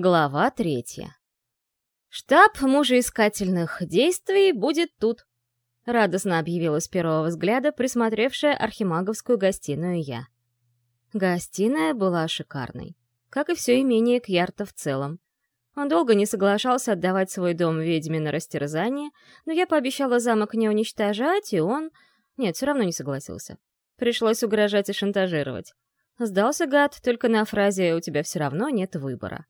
Глава третья. «Штаб мужеискательных действий будет тут», — радостно объявила с первого взгляда присмотревшая архимаговскую гостиную я. Гостиная была шикарной, как и все имение Кьярта в целом. Он долго не соглашался отдавать свой дом ведьме на растерзание, но я пообещала замок не уничтожать, и он... Нет, все равно не согласился. Пришлось угрожать и шантажировать. Сдался гад только на фразе «у тебя все равно нет выбора».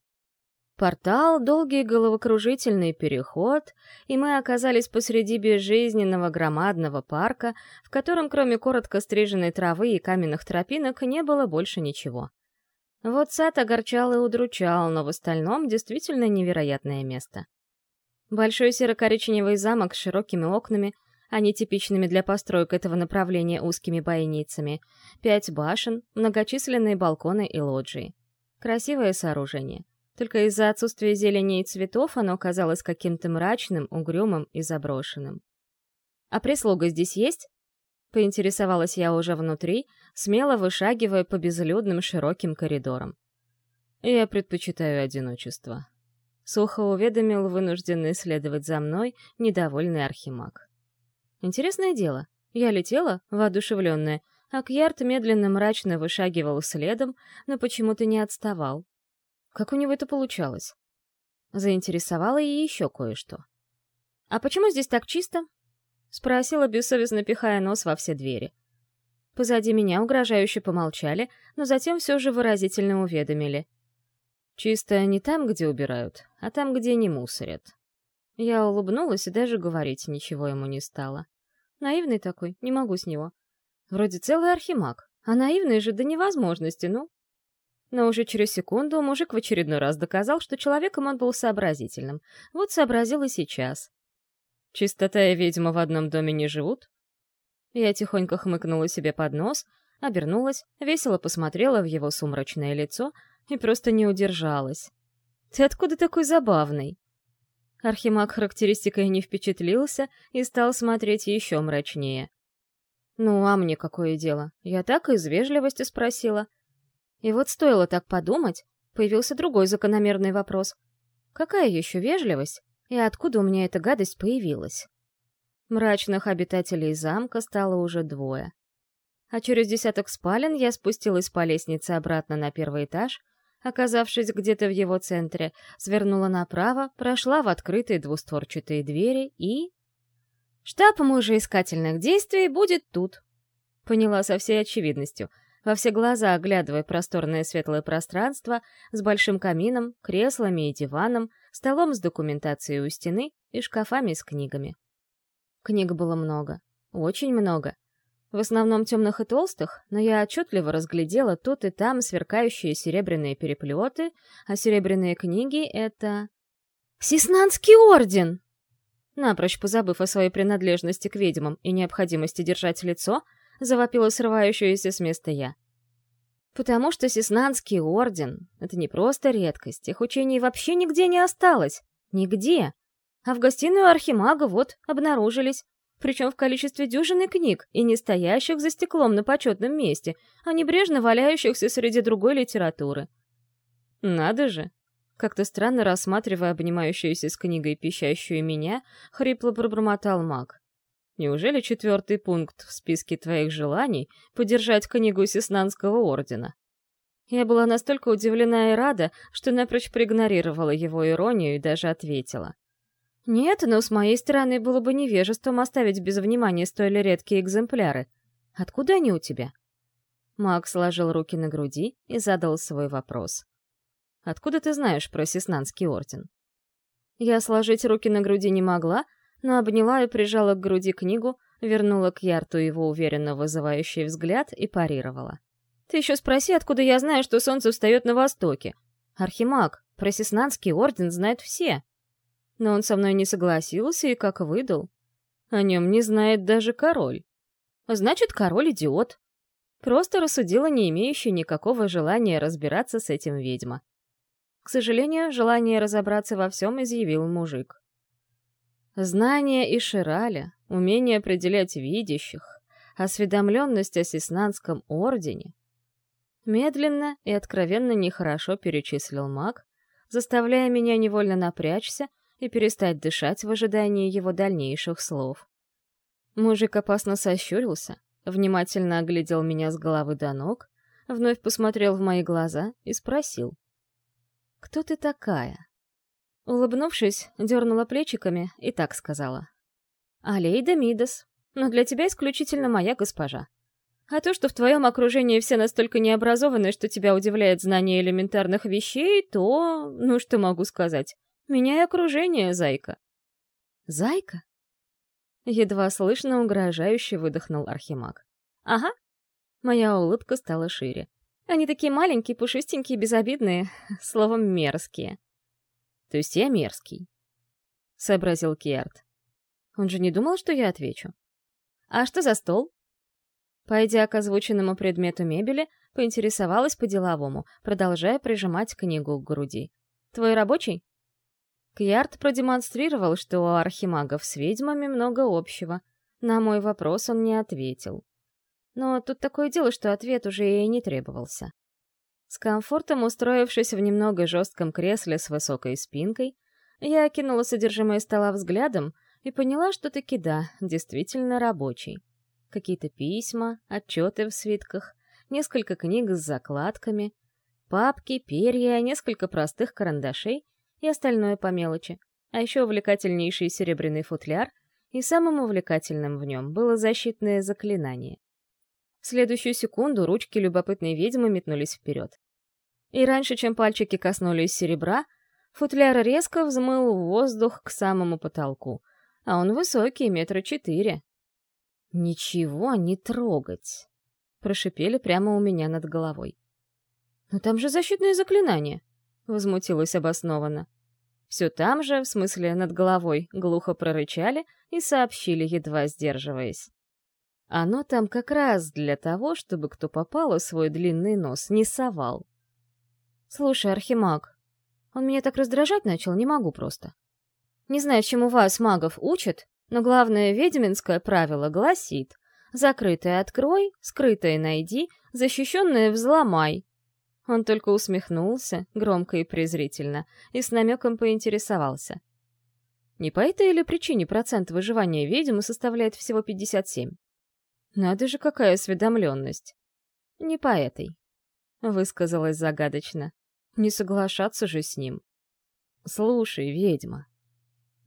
Портал, долгий головокружительный переход, и мы оказались посреди безжизненного громадного парка, в котором кроме коротко стриженной травы и каменных тропинок не было больше ничего. Вот сад огорчал и удручал, но в остальном действительно невероятное место. Большой серо-коричневый замок с широкими окнами, а не типичными для построек этого направления узкими бойницами, пять башен, многочисленные балконы и лоджии. Красивое сооружение — только из-за отсутствия зелени и цветов оно казалось каким-то мрачным, угрюмым и заброшенным. «А прислуга здесь есть?» Поинтересовалась я уже внутри, смело вышагивая по безлюдным широким коридорам. «Я предпочитаю одиночество», — сухо уведомил вынужденный следовать за мной недовольный архимаг. Интересное дело, я летела, воодушевленная, а Кьярд медленно мрачно вышагивал следом, но почему-то не отставал. Как у него это получалось? Заинтересовало и еще кое-что. «А почему здесь так чисто?» — спросила, бессовестно пихая нос во все двери. Позади меня угрожающе помолчали, но затем все же выразительно уведомили. «Чисто не там, где убирают, а там, где не мусорят». Я улыбнулась и даже говорить ничего ему не стала. Наивный такой, не могу с него. Вроде целый архимаг, а наивный же до невозможности, ну, но уже через секунду мужик в очередной раз доказал, что человеком он был сообразительным. Вот сообразил и сейчас. «Чистота и ведьма в одном доме не живут?» Я тихонько хмыкнула себе под нос, обернулась, весело посмотрела в его сумрачное лицо и просто не удержалась. «Ты откуда такой забавный?» Архимаг характеристикой не впечатлился и стал смотреть еще мрачнее. «Ну, а мне какое дело? Я так из вежливости спросила. И вот стоило так подумать, появился другой закономерный вопрос. Какая еще вежливость? И откуда у меня эта гадость появилась? Мрачных обитателей замка стало уже двое. А через десяток спален я спустилась по лестнице обратно на первый этаж, оказавшись где-то в его центре, свернула направо, прошла в открытые двустворчатые двери и... «Штаб мужеискательных действий будет тут», — поняла со всей очевидностью — во все глаза оглядывая просторное светлое пространство с большим камином, креслами и диваном, столом с документацией у стены и шкафами с книгами. Книг было много, очень много. В основном темных и толстых, но я отчетливо разглядела тут и там сверкающие серебряные переплеты, а серебряные книги — это... «Сеснанский орден!» Напрочь позабыв о своей принадлежности к ведьмам и необходимости держать лицо, —— завопила срывающаяся с места я. «Потому что Сеснанский орден — это не просто редкость, их учений вообще нигде не осталось. Нигде. А в гостиную Архимага вот обнаружились, причем в количестве дюжины книг и не стоящих за стеклом на почетном месте, а небрежно валяющихся среди другой литературы. Надо же! Как-то странно рассматривая обнимающуюся с книгой пищащую меня, хрипло пробормотал маг. Неужели четвертый пункт в списке твоих желаний — подержать книгу Сеснанского ордена? Я была настолько удивлена и рада, что напрочь проигнорировала его иронию и даже ответила. «Нет, но с моей стороны было бы невежеством оставить без внимания столь редкие экземпляры. Откуда они у тебя?» Макс сложил руки на груди и задал свой вопрос. «Откуда ты знаешь про Сеснанский орден?» Я сложить руки на груди не могла, но обняла и прижала к груди книгу, вернула к Ярту его уверенно вызывающий взгляд и парировала. «Ты еще спроси, откуда я знаю, что солнце встает на востоке. Архимаг, про Сеснанский орден знают все». Но он со мной не согласился и как выдал. О нем не знает даже король. Значит, король идиот. Просто рассудила не имеющая никакого желания разбираться с этим ведьма. К сожалению, желание разобраться во всем изъявил мужик. Знание и Шираля, умение определять видящих, осведомленность о Сеснанском ордене. Медленно и откровенно нехорошо перечислил маг, заставляя меня невольно напрячься и перестать дышать в ожидании его дальнейших слов. Мужик опасно сощурился, внимательно оглядел меня с головы до ног, вновь посмотрел в мои глаза и спросил. «Кто ты такая?» Улыбнувшись, дернула плечиками и так сказала. «Алейда Мидас, но для тебя исключительно моя госпожа. А то, что в твоем окружении все настолько необразованы, что тебя удивляет знание элементарных вещей, то, ну что могу сказать, меняй окружение, зайка». «Зайка?» Едва слышно угрожающе выдохнул Архимаг. «Ага». Моя улыбка стала шире. Они такие маленькие, пушистенькие, безобидные, словом, мерзкие. То есть я мерзкий, — сообразил Киарт. Он же не думал, что я отвечу. А что за стол? Пойдя к озвученному предмету мебели, поинтересовалась по-деловому, продолжая прижимать книгу к груди. «Твой рабочий?» Кьярд продемонстрировал, что у архимагов с ведьмами много общего. На мой вопрос он не ответил. Но тут такое дело, что ответ уже и не требовался. С комфортом устроившись в немного жестком кресле с высокой спинкой, я окинула содержимое стола взглядом и поняла, что таки да, действительно рабочий. Какие-то письма, отчеты в свитках, несколько книг с закладками, папки, перья, несколько простых карандашей и остальное по мелочи. А еще увлекательнейший серебряный футляр, и самым увлекательным в нем было защитное заклинание. Следующую секунду ручки любопытной ведьмы метнулись вперед. И раньше, чем пальчики коснулись серебра, футляр резко взмыл воздух к самому потолку, а он высокий, метра четыре. «Ничего не трогать!» — прошипели прямо у меня над головой. «Но там же защитное заклинание!» — возмутилась обоснованно. Все там же, в смысле над головой, глухо прорычали и сообщили, едва сдерживаясь. Оно там как раз для того, чтобы кто попало свой длинный нос не совал. Слушай, Архимаг, он меня так раздражать начал, не могу просто. Не знаю, чему вас, магов, учат, но главное ведьминское правило гласит «Закрытое открой, скрытое найди, защищенное взломай». Он только усмехнулся, громко и презрительно, и с намеком поинтересовался. Не по этой или причине процент выживания ведьмы составляет всего 57? Надо же, какая осведомленность. Не по этой, — высказалась загадочно. Не соглашаться же с ним. Слушай, ведьма.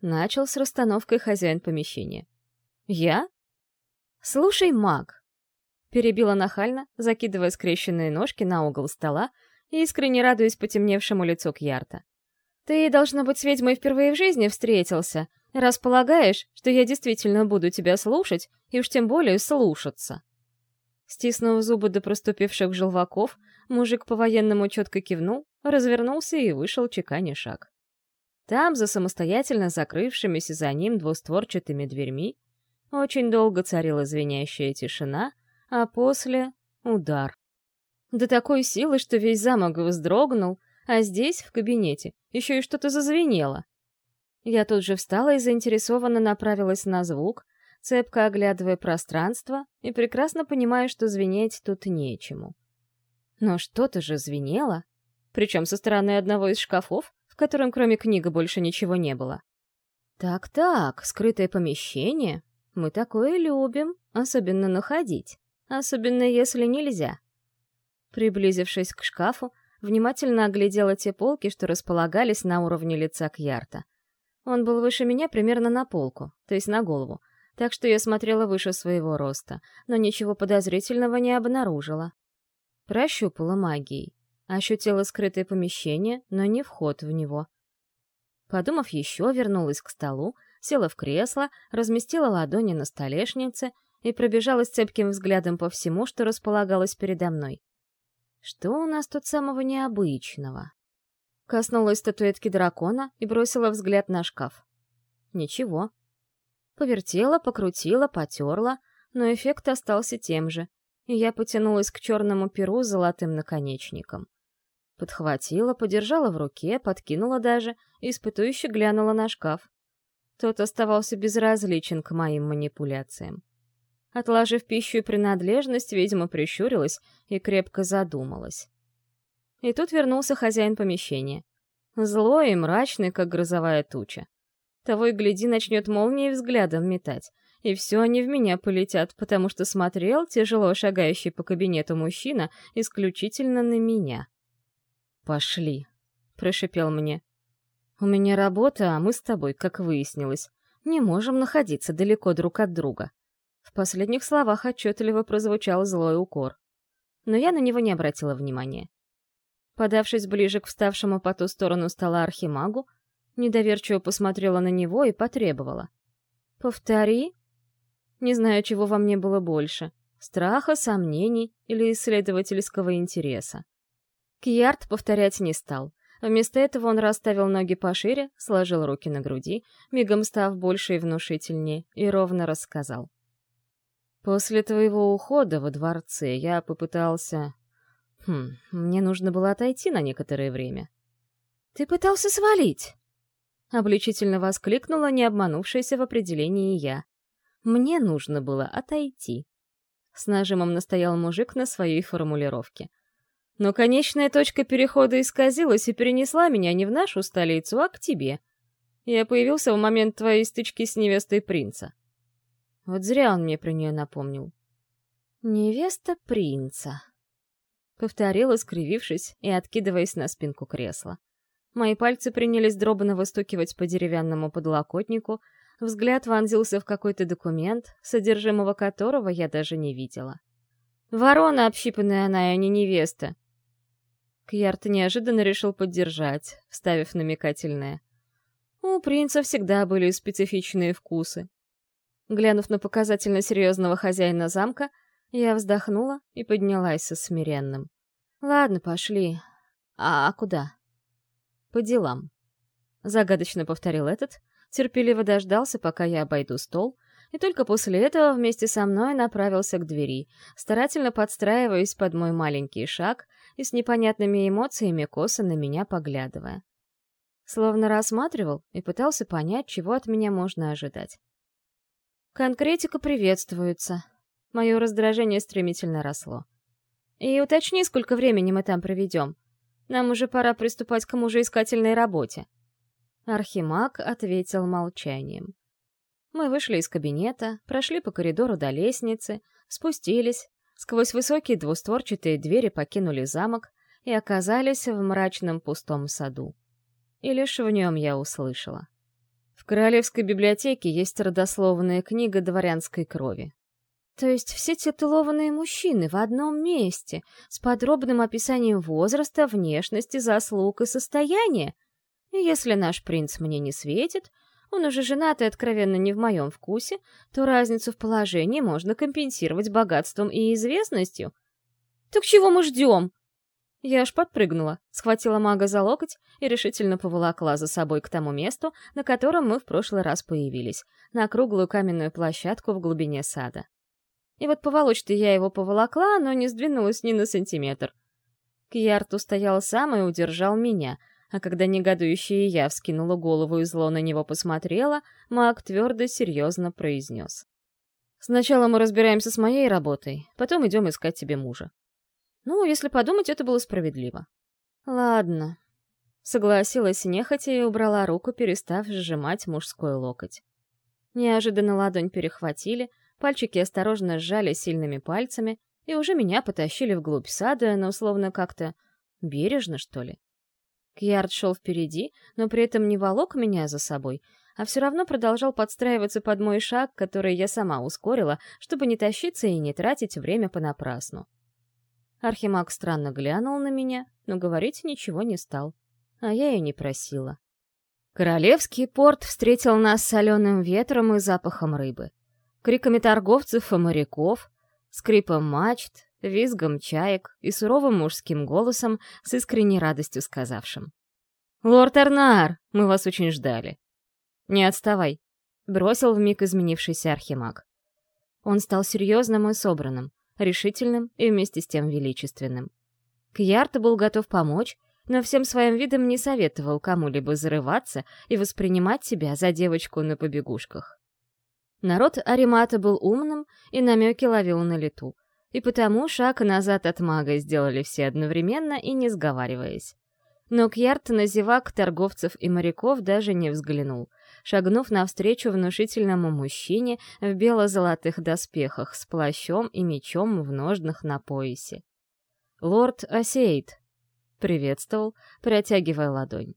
Начал с расстановкой хозяин помещения. Я? Слушай, маг. Перебила нахально, закидывая скрещенные ножки на угол стола и искренне радуясь потемневшему лицу Кьярта. Ты, должно быть, с ведьмой впервые в жизни встретился, раз полагаешь, что я действительно буду тебя слушать, и уж тем более слушаться. Стиснув зубы до проступивших желваков, мужик по-военному четко кивнул, развернулся и вышел чеканя шаг. Там, за самостоятельно закрывшимися за ним двустворчатыми дверьми, очень долго царила звенящая тишина, а после — удар. До такой силы, что весь замок вздрогнул, а здесь, в кабинете, еще и что-то зазвенело. Я тут же встала и заинтересованно направилась на звук, цепко оглядывая пространство и прекрасно понимая, что звенеть тут нечему. Но что-то же звенело, причем со стороны одного из шкафов, в котором кроме книги больше ничего не было. Так-так, скрытое помещение. Мы такое любим, особенно находить, особенно если нельзя. Приблизившись к шкафу, внимательно оглядела те полки, что располагались на уровне лица Кьярта. Он был выше меня примерно на полку, то есть на голову, так что я смотрела выше своего роста, но ничего подозрительного не обнаружила. Прощупала магией, ощутила скрытое помещение, но не вход в него. Подумав еще, вернулась к столу, села в кресло, разместила ладони на столешнице и пробежалась цепким взглядом по всему, что располагалось передо мной. Что у нас тут самого необычного? Коснулась статуэтки дракона и бросила взгляд на шкаф. Ничего. Повертела, покрутила, потерла, но эффект остался тем же, и я потянулась к черному перу с золотым наконечником. Подхватила, подержала в руке, подкинула даже и испытующе глянула на шкаф. Тот оставался безразличен к моим манипуляциям. Отложив пищу и принадлежность, ведьма прищурилась и крепко задумалась. И тут вернулся хозяин помещения. Злой и мрачный, как грозовая туча. Того и гляди, начнет молнией взглядом метать. И все они в меня полетят, потому что смотрел тяжело шагающий по кабинету мужчина исключительно на меня. «Пошли», — прошипел мне. «У меня работа, а мы с тобой, как выяснилось, не можем находиться далеко друг от друга». В последних словах отчетливо прозвучал злой укор. Но я на него не обратила внимания. Подавшись ближе к вставшему по ту сторону стола архимагу, недоверчиво посмотрела на него и потребовала. «Повтори?» Не знаю, чего во мне было больше — страха, сомнений или исследовательского интереса. Кьярд повторять не стал. Вместо этого он расставил ноги пошире, сложил руки на груди, мигом став больше и внушительнее, и ровно рассказал. «После твоего ухода во дворце я попытался... Хм, мне нужно было отойти на некоторое время». «Ты пытался свалить?» Обличительно воскликнула не обманувшаяся в определении я. «Мне нужно было отойти». С нажимом настоял мужик на своей формулировке. Но конечная точка перехода исказилась и перенесла меня не в нашу столицу, а к тебе. Я появился в момент твоей стычки с невестой принца. Вот зря он мне про нее напомнил. «Невеста принца», — повторила, скривившись и откидываясь на спинку кресла. Мои пальцы принялись дробно выстукивать по деревянному подлокотнику, взгляд вонзился в какой-то документ, содержимого которого я даже не видела. «Ворона, общипанная она, а не невеста!» Кьярд неожиданно решил поддержать, вставив намекательное. У принца всегда были специфичные вкусы. Глянув на показательно серьезного хозяина замка, я вздохнула и поднялась со смиренным. «Ладно, пошли. А куда?» по делам. Загадочно повторил этот, терпеливо дождался, пока я обойду стол, и только после этого вместе со мной направился к двери, старательно подстраиваясь под мой маленький шаг и с непонятными эмоциями косо на меня поглядывая. Словно рассматривал и пытался понять, чего от меня можно ожидать. Конкретика приветствуется. Мое раздражение стремительно росло. И уточни, сколько времени мы там проведем. Нам уже пора приступать к мужеискательной работе. Архимаг ответил молчанием. Мы вышли из кабинета, прошли по коридору до лестницы, спустились, сквозь высокие двустворчатые двери покинули замок и оказались в мрачном пустом саду. И лишь в нем я услышала. В Королевской библиотеке есть родословная книга дворянской крови. То есть все титулованные мужчины в одном месте, с подробным описанием возраста, внешности, заслуг и состояния. И если наш принц мне не светит, он уже женат и откровенно не в моем вкусе, то разницу в положении можно компенсировать богатством и известностью. Так чего мы ждем? Я аж подпрыгнула, схватила мага за локоть и решительно поволокла за собой к тому месту, на котором мы в прошлый раз появились, на круглую каменную площадку в глубине сада. И вот поволочь-то я его поволокла, но не сдвинулась ни на сантиметр. Кьярд устоял сам и удержал меня, а когда негодующая я вскинула голову и зло на него посмотрела, маг твердо серьезно произнес. «Сначала мы разбираемся с моей работой, потом идем искать тебе мужа». Ну, если подумать, это было справедливо. «Ладно», — согласилась нехотя и убрала руку, перестав сжимать мужской локоть. Неожиданно ладонь перехватили — Пальчики осторожно сжали сильными пальцами и уже меня потащили вглубь сада, но словно как-то бережно, что ли. Кьярд шел впереди, но при этом не волок меня за собой, а все равно продолжал подстраиваться под мой шаг, который я сама ускорила, чтобы не тащиться и не тратить время понапрасну. Архимаг странно глянул на меня, но говорить ничего не стал. А я и не просила. Королевский порт встретил нас соленым ветром и запахом рыбы криками торговцев и моряков, скрипом мачт, визгом чаек и суровым мужским голосом с искренней радостью сказавшим. «Лорд Арнаар, мы вас очень ждали». «Не отставай», — бросил вмиг изменившийся архимаг. Он стал серьезным и собранным, решительным и вместе с тем величественным. Кьярт был готов помочь, но всем своим видом не советовал кому-либо зарываться и воспринимать себя за девочку на побегушках. Народ Аримата был умным и намеки ловил на лету. И потому шаг назад от мага сделали все одновременно и не сговариваясь. Но Кьярт на зевак торговцев и моряков даже не взглянул, шагнув навстречу внушительному мужчине в бело-золотых доспехах с плащом и мечом в ножнах на поясе. «Лорд Осейд», — приветствовал, протягивая ладонь.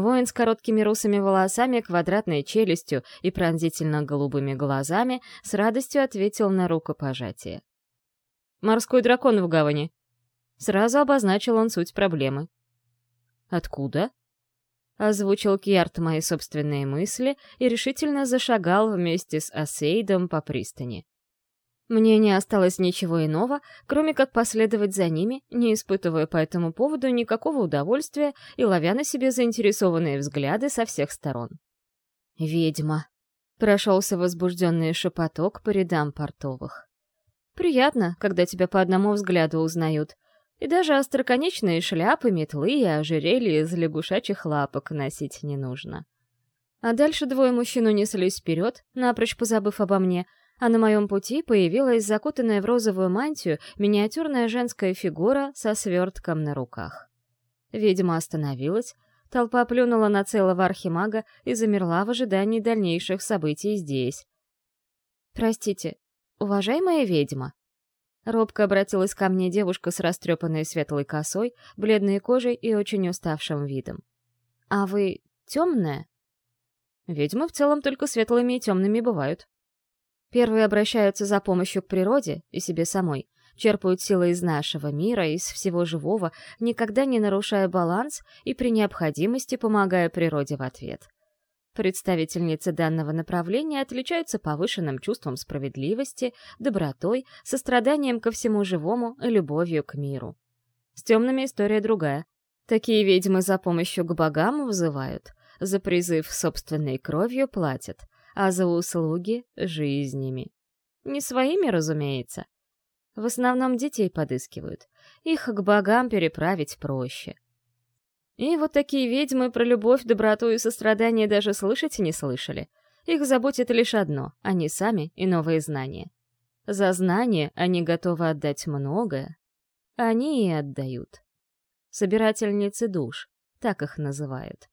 Воин с короткими русыми волосами, квадратной челюстью и пронзительно-голубыми глазами с радостью ответил на рукопожатие. «Морской дракон в гавани». Сразу обозначил он суть проблемы. «Откуда?» Озвучил Кьярт мои собственные мысли и решительно зашагал вместе с Асейдом по пристани. Мне не осталось ничего иного, кроме как последовать за ними, не испытывая по этому поводу никакого удовольствия и ловя на себе заинтересованные взгляды со всех сторон. «Ведьма!» — прошелся возбужденный шепоток по рядам портовых. «Приятно, когда тебя по одному взгляду узнают, и даже остроконечные шляпы, метлы и ожерелья из лягушачьих лапок носить не нужно». А дальше двое мужчин унеслись вперед, напрочь позабыв обо мне — а на моем пути появилась закутанная в розовую мантию миниатюрная женская фигура со свертком на руках. Ведьма остановилась, толпа плюнула на целого архимага и замерла в ожидании дальнейших событий здесь. «Простите, уважаемая ведьма?» Робко обратилась ко мне девушка с растрепанной светлой косой, бледной кожей и очень уставшим видом. «А вы темная?» «Ведьмы в целом только светлыми и темными бывают», Первые обращаются за помощью к природе и себе самой, черпают силы из нашего мира, из всего живого, никогда не нарушая баланс и при необходимости помогая природе в ответ. Представительницы данного направления отличаются повышенным чувством справедливости, добротой, состраданием ко всему живому и любовью к миру. С темными история другая. Такие ведьмы за помощью к богам вызывают, за призыв собственной кровью платят — а за услуги — жизнями. Не своими, разумеется. В основном детей подыскивают. Их к богам переправить проще. И вот такие ведьмы про любовь, доброту и сострадание даже слышать не слышали. Их заботит лишь одно — они сами и новые знания. За знания они готовы отдать многое. Они и отдают. Собирательницы душ, так их называют.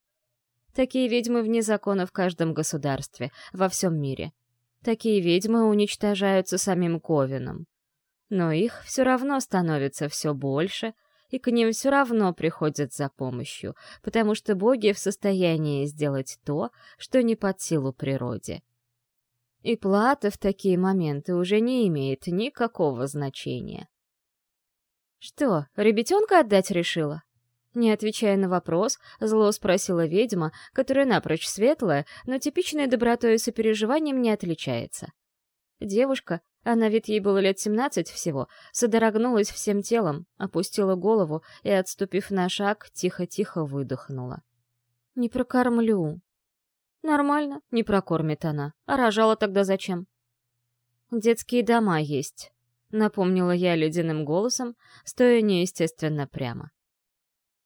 Такие ведьмы вне закона в каждом государстве, во всем мире. Такие ведьмы уничтожаются самим Ковином. Но их все равно становится все больше, и к ним все равно приходят за помощью, потому что боги в состоянии сделать то, что не под силу природе. И плата в такие моменты уже не имеет никакого значения. «Что, ребятенка отдать решила?» Не отвечая на вопрос, зло спросила ведьма, которая напрочь светлая, но типичной добротой и сопереживанием не отличается. Девушка, а на вид ей было лет семнадцать всего, содрогнулась всем телом, опустила голову и, отступив на шаг, тихо-тихо выдохнула. «Не прокормлю». «Нормально, не прокормит она. А рожала тогда зачем?» «Детские дома есть», — напомнила я ледяным голосом, стоя неестественно прямо.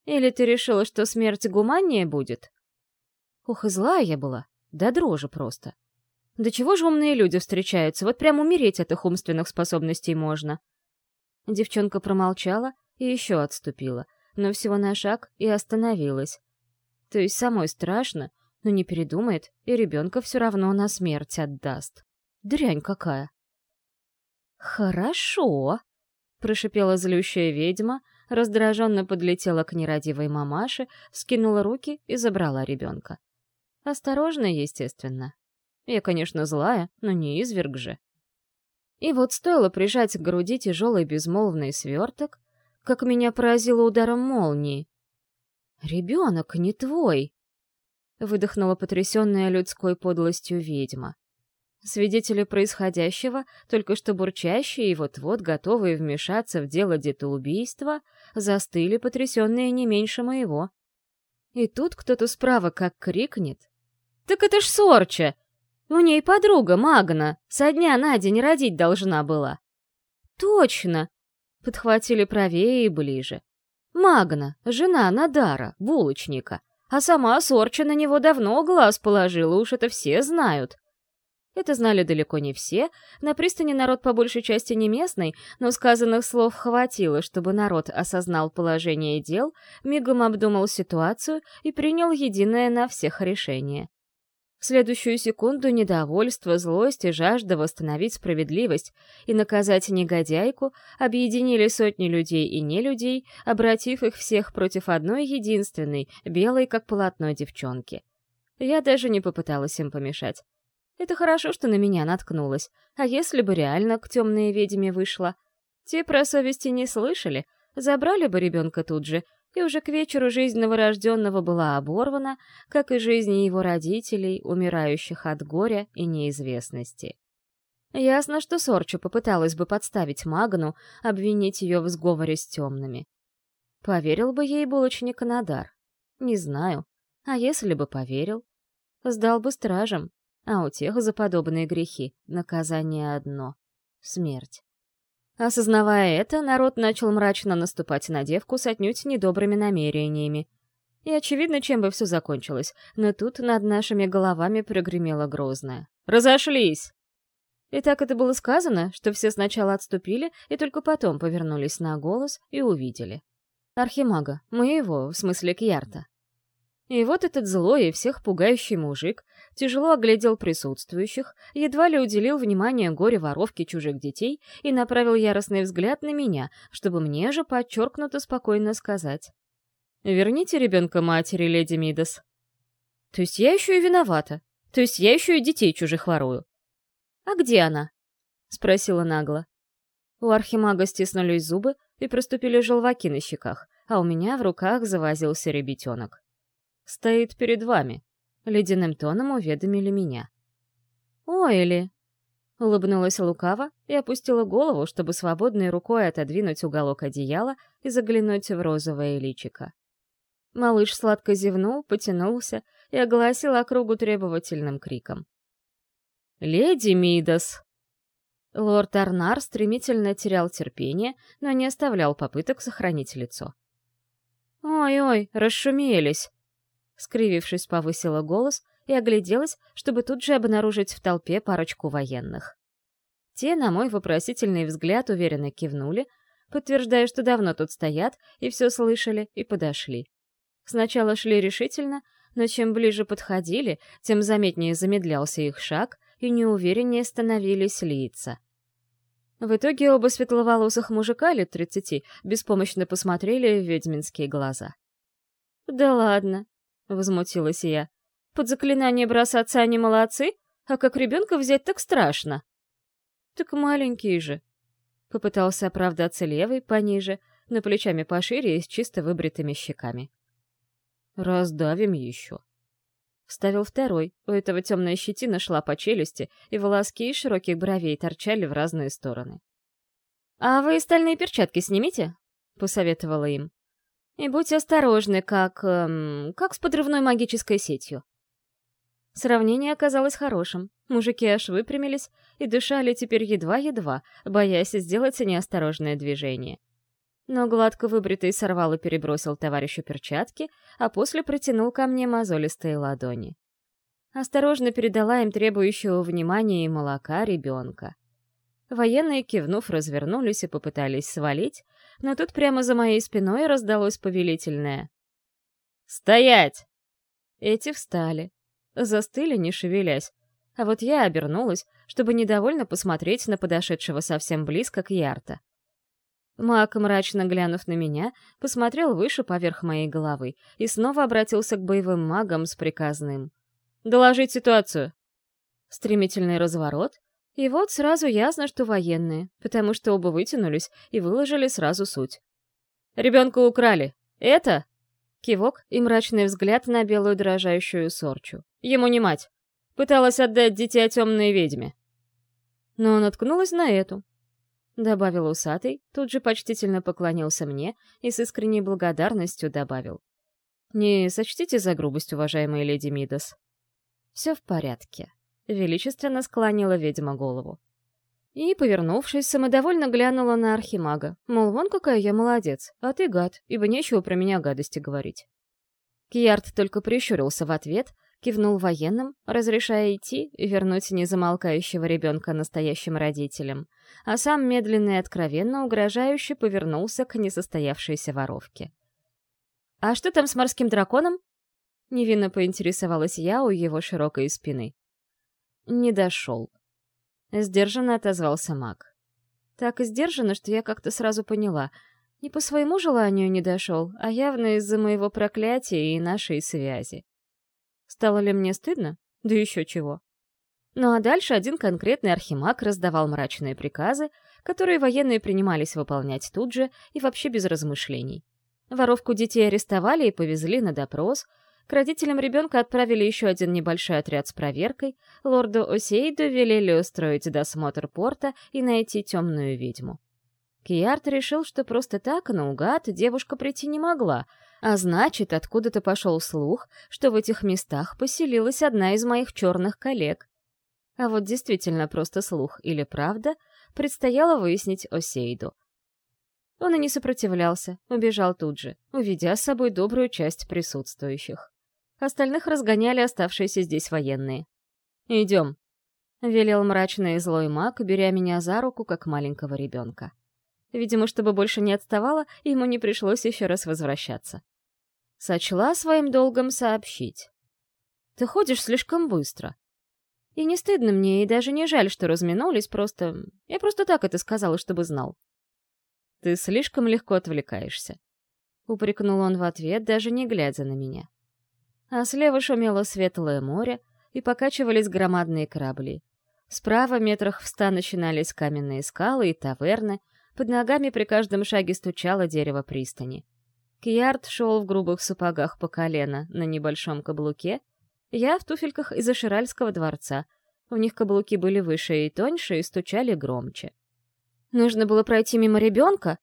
Или ты решила, что смерть гуманнее будет? Ух, и злая я была, да дрожи просто. Да чего же умные люди встречаются, вот прям умереть от их умственных способностей можно. Девчонка промолчала и еще отступила, но всего на шаг и остановилась. То есть самой страшно, но не передумает, и ребенка все равно на смерть отдаст. Дрянь какая! «Хорошо», — прошипела злющая ведьма, раздраженно подлетела к нерадивой мамаше, скинула руки и забрала ребенка. Осторожно, естественно. Я, конечно, злая, но не изверг же. И вот стоило прижать к груди тяжелый безмолвный сверток, как меня поразило ударом молнии. «Ребенок не твой!» — выдохнула потрясенная людской подлостью ведьма. Свидетели происходящего, только что бурчащие и вот-вот готовые вмешаться в дело детоубийства, застыли, потрясенные не меньше моего. И тут кто-то справа как крикнет. «Так это ж Сорча! У ней подруга Магна, со дня на день родить должна была». «Точно!» — подхватили правее и ближе. «Магна, жена Надара, булочника, а сама Сорча на него давно глаз положила, уж это все знают». Это знали далеко не все, на пристани народ по большей части не местный, но сказанных слов хватило, чтобы народ осознал положение дел, мигом обдумал ситуацию и принял единое на всех решение. В следующую секунду недовольство, злость и жажда восстановить справедливость и наказать негодяйку объединили сотни людей и нелюдей, обратив их всех против одной единственной, белой как полотно девчонки. Я даже не попыталась им помешать. Это хорошо, что на меня наткнулась. А если бы реально к темной ведьме вышла? Те про совести не слышали, забрали бы ребенка тут же, и уже к вечеру жизнь новорожденного была оборвана, как и жизни его родителей, умирающих от горя и неизвестности. Ясно, что Сорча попыталась бы подставить Магну, обвинить ее в сговоре с темными. Поверил бы ей булочник Надар? Не знаю. А если бы поверил? Сдал бы стражам, а у тех за подобные грехи наказание одно — смерть. Осознавая это, народ начал мрачно наступать на девку с отнюдь недобрыми намерениями. И очевидно, чем бы все закончилось, но тут над нашими головами прогремело грозное. «Разошлись!» И так это было сказано, что все сначала отступили и только потом повернулись на голос и увидели. Архимага, моего, в смысле Кьярта. И вот этот злой и всех пугающий мужик тяжело оглядел присутствующих, едва ли уделил внимание горе воровки чужих детей и направил яростный взгляд на меня, чтобы мне же подчеркнуто спокойно сказать. «Верните ребенка матери, леди Мидас». «То есть я еще и виновата? То есть я еще и детей чужих ворую?» «А где она?» — спросила нагло. У архимага стиснулись зубы и проступили желваки на щеках, а у меня в руках завозился ребятенок стоит перед вами», — ледяным тоном уведомили меня. «Ой, ли!» — улыбнулась лукаво и опустила голову, чтобы свободной рукой отодвинуть уголок одеяла и заглянуть в розовое личико. Малыш сладко зевнул, потянулся и огласил округу требовательным криком. «Леди Мидас!» Лорд Арнар стремительно терял терпение, но не оставлял попыток сохранить лицо. «Ой-ой, расшумелись!» Скривившись, повысила голос и огляделась, чтобы тут же обнаружить в толпе парочку военных. Те, на мой вопросительный взгляд, уверенно кивнули, подтверждая, что давно тут стоят и все слышали, и подошли. Сначала шли решительно, но чем ближе подходили, тем заметнее замедлялся их шаг и неувереннее становились лица. В итоге оба светловолосых мужика лет тридцати беспомощно посмотрели в ведьминские глаза. «Да ладно, — возмутилась я. «Под заклинание бросаться они молодцы, а как ребенка взять так страшно». «Так маленький же», — попытался оправдаться левый пониже, но плечами пошире и с чисто выбритыми щеками. «Раздавим еще», Вставил второй. У этого темная щетина шла по челюсти, и волоски из широких бровей торчали в разные стороны. «А вы стальные перчатки снимите?» — посоветовала им. И будь осторожны, как... Эм, как с подрывной магической сетью. Сравнение оказалось хорошим. Мужики аж выпрямились и дышали теперь едва-едва, боясь сделать неосторожное движение. Но гладко выбритый сорвал и перебросил товарищу перчатки, а после протянул ко мне мозолистые ладони. Осторожно передала им требующего внимания и молока ребенка. Военные, кивнув, развернулись и попытались свалить, но тут прямо за моей спиной раздалось повелительное. «Стоять!» Эти встали. Застыли, не шевелясь. А вот я обернулась, чтобы недовольно посмотреть на подошедшего совсем близко к Ярта. Мак, мрачно глянув на меня, посмотрел выше поверх моей головы и снова обратился к боевым магам с приказным. «Доложить ситуацию!» Стремительный разворот, и вот сразу ясно, что военные, потому что оба вытянулись и выложили сразу суть. «Ребенка украли. Это?» Кивок и мрачный взгляд на белую дрожащую сорчу. «Ему не мать. Пыталась отдать дитя темной ведьме». Но наткнулась на эту. Добавил усатый, тут же почтительно поклонился мне и с искренней благодарностью добавил. «Не сочтите за грубость, уважаемая леди Мидас. Все в порядке. Величественно склонила ведьма голову. И, повернувшись, самодовольно глянула на Архимага, мол, вон какая я молодец, а ты гад, ибо нечего про меня гадости говорить. Кьярд только прищурился в ответ, кивнул военным, разрешая идти и вернуть незамолкающего ребенка настоящим родителям, а сам медленно и откровенно угрожающе повернулся к несостоявшейся воровке. «А что там с морским драконом?» Невинно поинтересовалась я у его широкой спины. «Не дошел». Сдержанно отозвался маг. Так сдержанно, что я как-то сразу поняла. Не по своему желанию не дошел, а явно из-за моего проклятия и нашей связи. Стало ли мне стыдно? Да еще чего. Ну а дальше один конкретный архимаг раздавал мрачные приказы, которые военные принимались выполнять тут же и вообще без размышлений. Воровку детей арестовали и повезли на допрос, к родителям ребенка отправили еще один небольшой отряд с проверкой, лорду Осейду велели устроить досмотр порта и найти темную ведьму. Киарт решил, что просто так, наугад, девушка прийти не могла, а значит, откуда-то пошел слух, что в этих местах поселилась одна из моих черных коллег. А вот действительно просто слух или правда, предстояло выяснить Осейду. Он и не сопротивлялся, убежал тут же, уведя с собой добрую часть присутствующих. Остальных разгоняли оставшиеся здесь военные. «Идем», — велел мрачный и злой маг, беря меня за руку, как маленького ребенка. Видимо, чтобы больше не отставала, ему не пришлось еще раз возвращаться. Сочла своим долгом сообщить. «Ты ходишь слишком быстро. И не стыдно мне, и даже не жаль, что разминулись, просто... Я просто так это сказала, чтобы знал». «Ты слишком легко отвлекаешься», — упрекнул он в ответ, даже не глядя на меня а слева шумело светлое море, и покачивались громадные корабли. Справа метрах в ста начинались каменные скалы и таверны, под ногами при каждом шаге стучало дерево пристани. Кьярд шел в грубых сапогах по колено на небольшом каблуке, я в туфельках из Аширальского дворца. У них каблуки были выше и тоньше и стучали громче. «Нужно было пройти мимо ребенка?»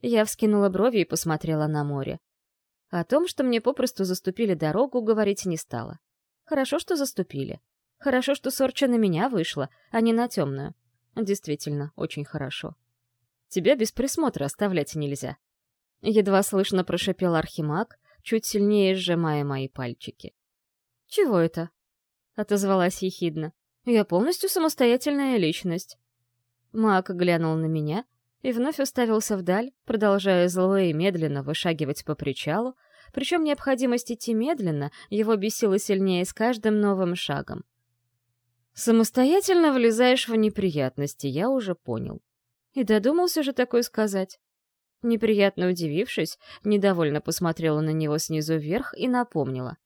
Я вскинула брови и посмотрела на море. О том, что мне попросту заступили дорогу, говорить не стала. Хорошо, что заступили. Хорошо, что Сорча на меня вышла, а не на темную. Действительно, очень хорошо. Тебя без присмотра оставлять нельзя. Едва слышно прошипел Архимаг, чуть сильнее сжимая мои пальчики. «Чего это?» — отозвалась ехидно. «Я полностью самостоятельная личность». Маг глянул на меня, и вновь уставился вдаль, продолжая зло и медленно вышагивать по причалу, причем необходимость идти медленно его бесила сильнее с каждым новым шагом. «Самостоятельно влезаешь в неприятности, я уже понял. И додумался же такое сказать». Неприятно удивившись, недовольно посмотрела на него снизу вверх и напомнила.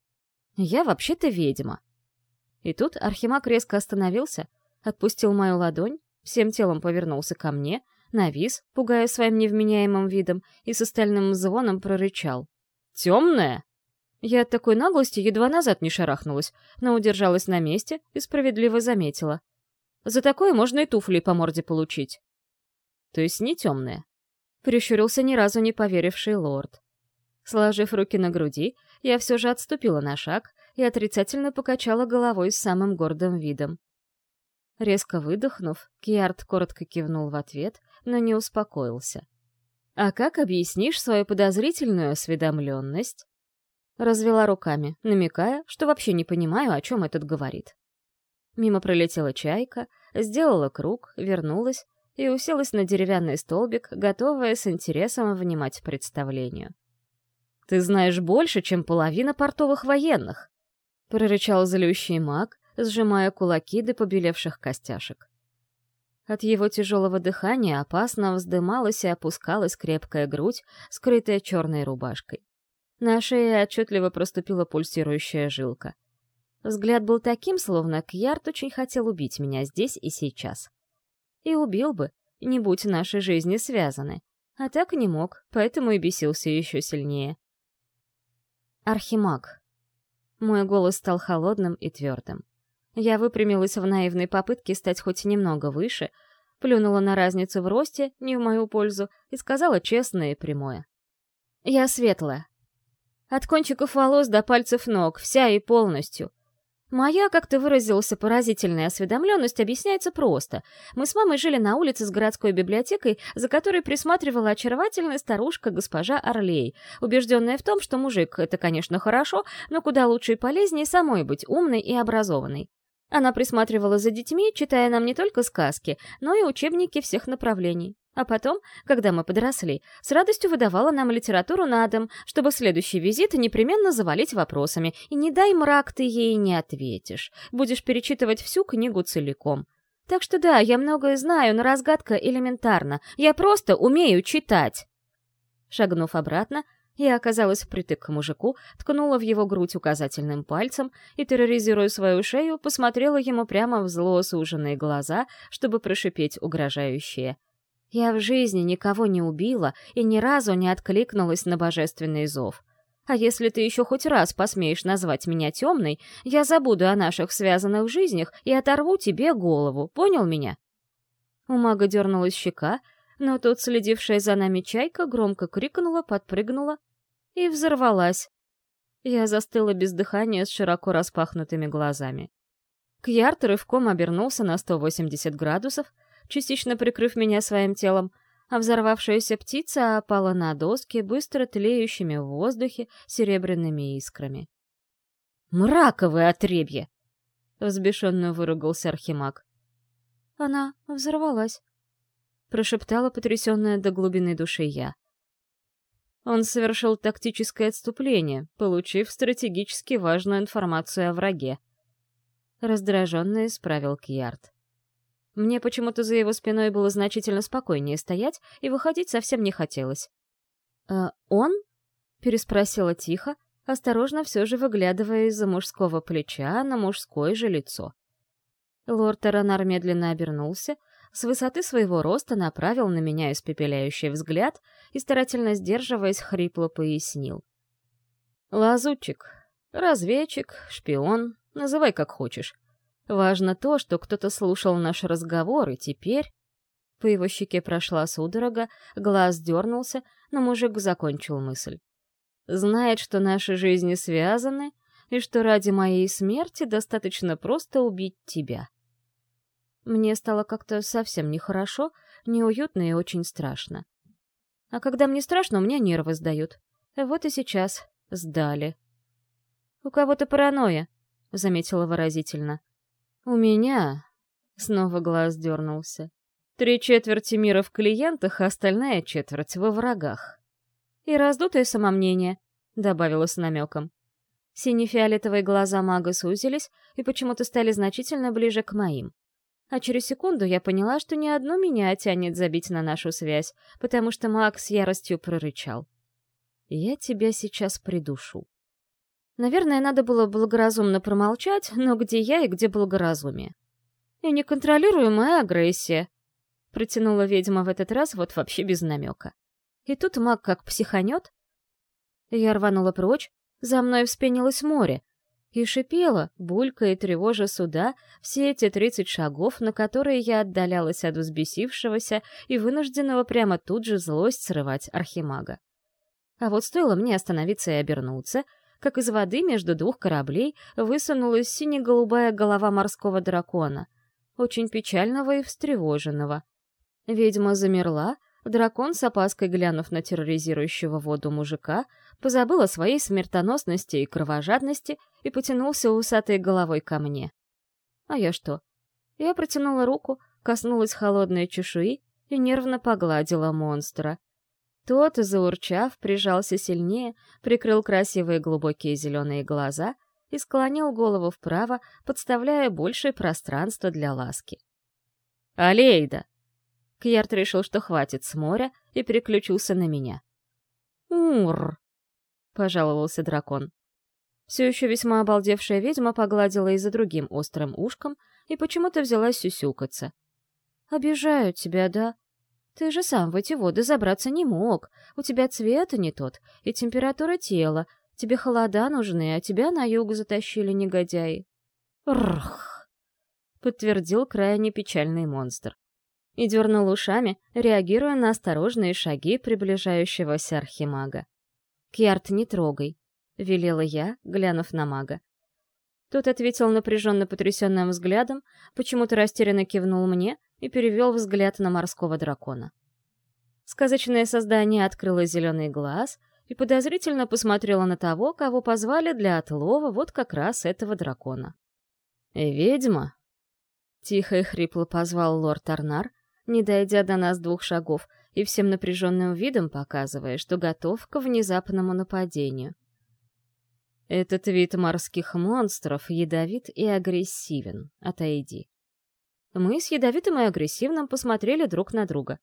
«Я вообще-то ведьма». И тут Архимаг резко остановился, отпустил мою ладонь, всем телом повернулся ко мне — навис, пугая своим невменяемым видом, и с остальным звоном прорычал. «Темная?» Я от такой наглости едва назад не шарахнулась, но удержалась на месте и справедливо заметила. За такое можно и туфли по морде получить. То есть не темная. Прищурился ни разу не поверивший лорд. Сложив руки на груди, я все же отступила на шаг и отрицательно покачала головой с самым гордым видом. Резко выдохнув, Киард коротко кивнул в ответ, но не успокоился. «А как объяснишь свою подозрительную осведомленность?» Развела руками, намекая, что вообще не понимаю, о чем этот говорит. Мимо пролетела чайка, сделала круг, вернулась и уселась на деревянный столбик, готовая с интересом внимать представлению. «Ты знаешь больше, чем половина портовых военных!» — прорычал злющий маг, сжимая кулаки до побелевших костяшек. От его тяжелого дыхания опасно вздымалась и опускалась крепкая грудь, скрытая черной рубашкой. На шее отчетливо проступила пульсирующая жилка. Взгляд был таким, словно Кьярд очень хотел убить меня здесь и сейчас. И убил бы, не будь наши жизни связаны. А так не мог, поэтому и бесился еще сильнее. Архимаг. Мой голос стал холодным и твердым. Я выпрямилась в наивной попытке стать хоть немного выше, плюнула на разницу в росте, не в мою пользу, и сказала честное и прямое. «Я светлая. От кончиков волос до пальцев ног, вся и полностью. Моя, как ты выразился, поразительная осведомленность объясняется просто. Мы с мамой жили на улице с городской библиотекой, за которой присматривала очаровательная старушка госпожа Орлей, убежденная в том, что мужик — это, конечно, хорошо, но куда лучше и полезнее самой быть умной и образованной. Она присматривала за детьми, читая нам не только сказки, но и учебники всех направлений. А потом, когда мы подросли, с радостью выдавала нам литературу на дом, чтобы следующий визит непременно завалить вопросами, и не дай мрак ты ей не ответишь. Будешь перечитывать всю книгу целиком. Так что да, я многое знаю, но разгадка элементарна. Я просто умею читать. Шагнув обратно, я оказалась впритык к мужику, ткнула в его грудь указательным пальцем и, терроризируя свою шею, посмотрела ему прямо в зло суженные глаза, чтобы прошипеть угрожающее — я в жизни никого не убила и ни разу не откликнулась на божественный зов. А если ты еще хоть раз посмеешь назвать меня темной, я забуду о наших связанных жизнях и оторву тебе голову, понял меня?» У мага дернулась щека, но тут следившая за нами чайка громко крикнула, подпрыгнула и взорвалась. Я застыла без дыхания с широко распахнутыми глазами. Кьярд рывком обернулся на 180 градусов, частично прикрыв меня своим телом, а взорвавшаяся птица опала на доски, быстро тлеющими в воздухе серебряными искрами. «Мраковое отребье!» — взбешенно выругался Архимаг. «Она взорвалась», — прошептала потрясенная до глубины души я. Он совершил тактическое отступление, получив стратегически важную информацию о враге. Раздраженно исправил Кьярд. Мне почему-то за его спиной было значительно спокойнее стоять, и выходить совсем не хотелось. «Э, «Он?» — переспросила тихо, осторожно все же выглядывая из-за мужского плеча на мужское же лицо. Лорд Таранар медленно обернулся, с высоты своего роста направил на меня испепеляющий взгляд и, старательно сдерживаясь, хрипло пояснил. «Лазутчик, разведчик, шпион, называй как хочешь. Важно то, что кто-то слушал наш разговор, и теперь... По его щеке прошла судорога, глаз дернулся, но мужик закончил мысль. Знает, что наши жизни связаны, и что ради моей смерти достаточно просто убить тебя. Мне стало как-то совсем нехорошо, неуютно и очень страшно. А когда мне страшно, у меня нервы сдают. Вот и сейчас сдали. «У кого-то паранойя», — заметила выразительно. «У меня...» — снова глаз дернулся. «Три четверти мира в клиентах, а остальная четверть во врагах». «И раздутое самомнение», — добавила с намеком. Сине-фиолетовые глаза мага сузились и почему-то стали значительно ближе к моим. А через секунду я поняла, что ни одну меня тянет забить на нашу связь, потому что маг с яростью прорычал. «Я тебя сейчас придушу». Наверное, надо было благоразумно промолчать, но где я и где благоразумие? И неконтролируемая агрессия. Протянула ведьма в этот раз вот вообще без намека. И тут маг как психанет. Я рванула прочь, за мной вспенилось море, и шипела, булькая и тревожа суда, все эти тридцать шагов, на которые я отдалялась от взбесившегося и вынужденного прямо тут же злость срывать архимага. А вот стоило мне остановиться и обернуться — как из воды между двух кораблей высунулась сине-голубая голова морского дракона, очень печального и встревоженного. Ведьма замерла, дракон, с опаской глянув на терроризирующего воду мужика, позабыл о своей смертоносности и кровожадности и потянулся усатой головой ко мне. А я что? Я протянула руку, коснулась холодной чешуи и нервно погладила монстра. Тот, заурчав, прижался сильнее, прикрыл красивые глубокие зеленые глаза и склонил голову вправо, подставляя большее пространство для ласки. «Алейда!» Кьярд решил, что хватит с моря, и переключился на меня. «Ур!» — пожаловался дракон. Все еще весьма обалдевшая ведьма погладила и за другим острым ушком и почему-то взялась сюсюкаться. «Обижают тебя, да?» Ты же сам в эти воды забраться не мог. У тебя цвет не тот, и температура тела. Тебе холода нужны, а тебя на юг затащили негодяи. Рх! подтвердил крайне печальный монстр. И дернул ушами, реагируя на осторожные шаги приближающегося архимага. «Кьярт, не трогай», — велела я, глянув на мага. Тот ответил напряженно потрясенным взглядом, почему-то растерянно кивнул мне и перевел взгляд на морского дракона. Сказочное создание открыло зеленый глаз и подозрительно посмотрело на того, кого позвали для отлова вот как раз этого дракона. «Ведьма?» — тихо и хрипло позвал лорд Арнар, не дойдя до нас двух шагов и всем напряженным видом показывая, что готов к внезапному нападению. Этот вид морских монстров ядовит и агрессивен. Отойди. Мы с ядовитым и агрессивным посмотрели друг на друга.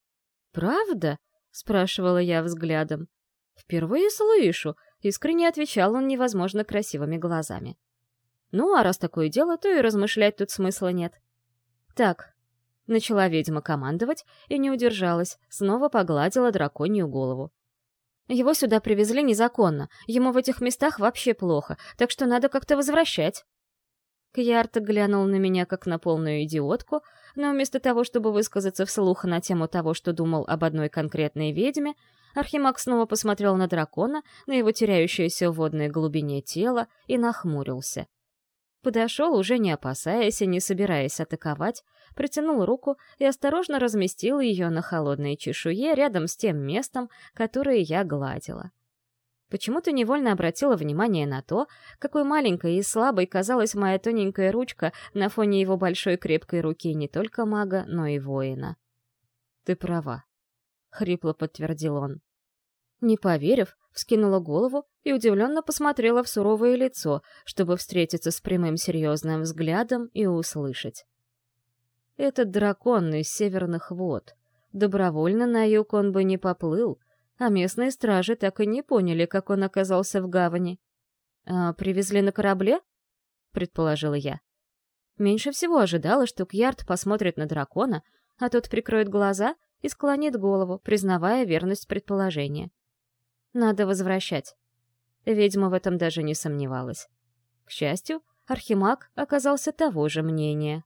«Правда?» — спрашивала я взглядом. «Впервые слышу», — искренне отвечал он невозможно красивыми глазами. «Ну, а раз такое дело, то и размышлять тут смысла нет». «Так», — начала ведьма командовать и не удержалась, снова погладила драконью голову. Его сюда привезли незаконно, ему в этих местах вообще плохо, так что надо как-то возвращать. Кьярд глянул на меня как на полную идиотку, но вместо того, чтобы высказаться вслух на тему того, что думал об одной конкретной ведьме, Архимаг снова посмотрел на дракона, на его теряющееся в водной глубине тело и нахмурился. Подошел, уже не опасаясь и не собираясь атаковать, протянул руку и осторожно разместил ее на холодной чешуе рядом с тем местом, которое я гладила. Почему-то невольно обратила внимание на то, какой маленькой и слабой казалась моя тоненькая ручка на фоне его большой крепкой руки не только мага, но и воина. «Ты права», — хрипло подтвердил он. Не поверив, вскинула голову и удивленно посмотрела в суровое лицо, чтобы встретиться с прямым серьезным взглядом и услышать. Этот дракон из северных вод. Добровольно на юг он бы не поплыл, а местные стражи так и не поняли, как он оказался в гавани. «А привезли на корабле?» — предположила я. Меньше всего ожидала, что Кьярд посмотрит на дракона, а тот прикроет глаза и склонит голову, признавая верность предположения. Надо возвращать. Ведьма в этом даже не сомневалась. К счастью, Архимаг оказался того же мнения.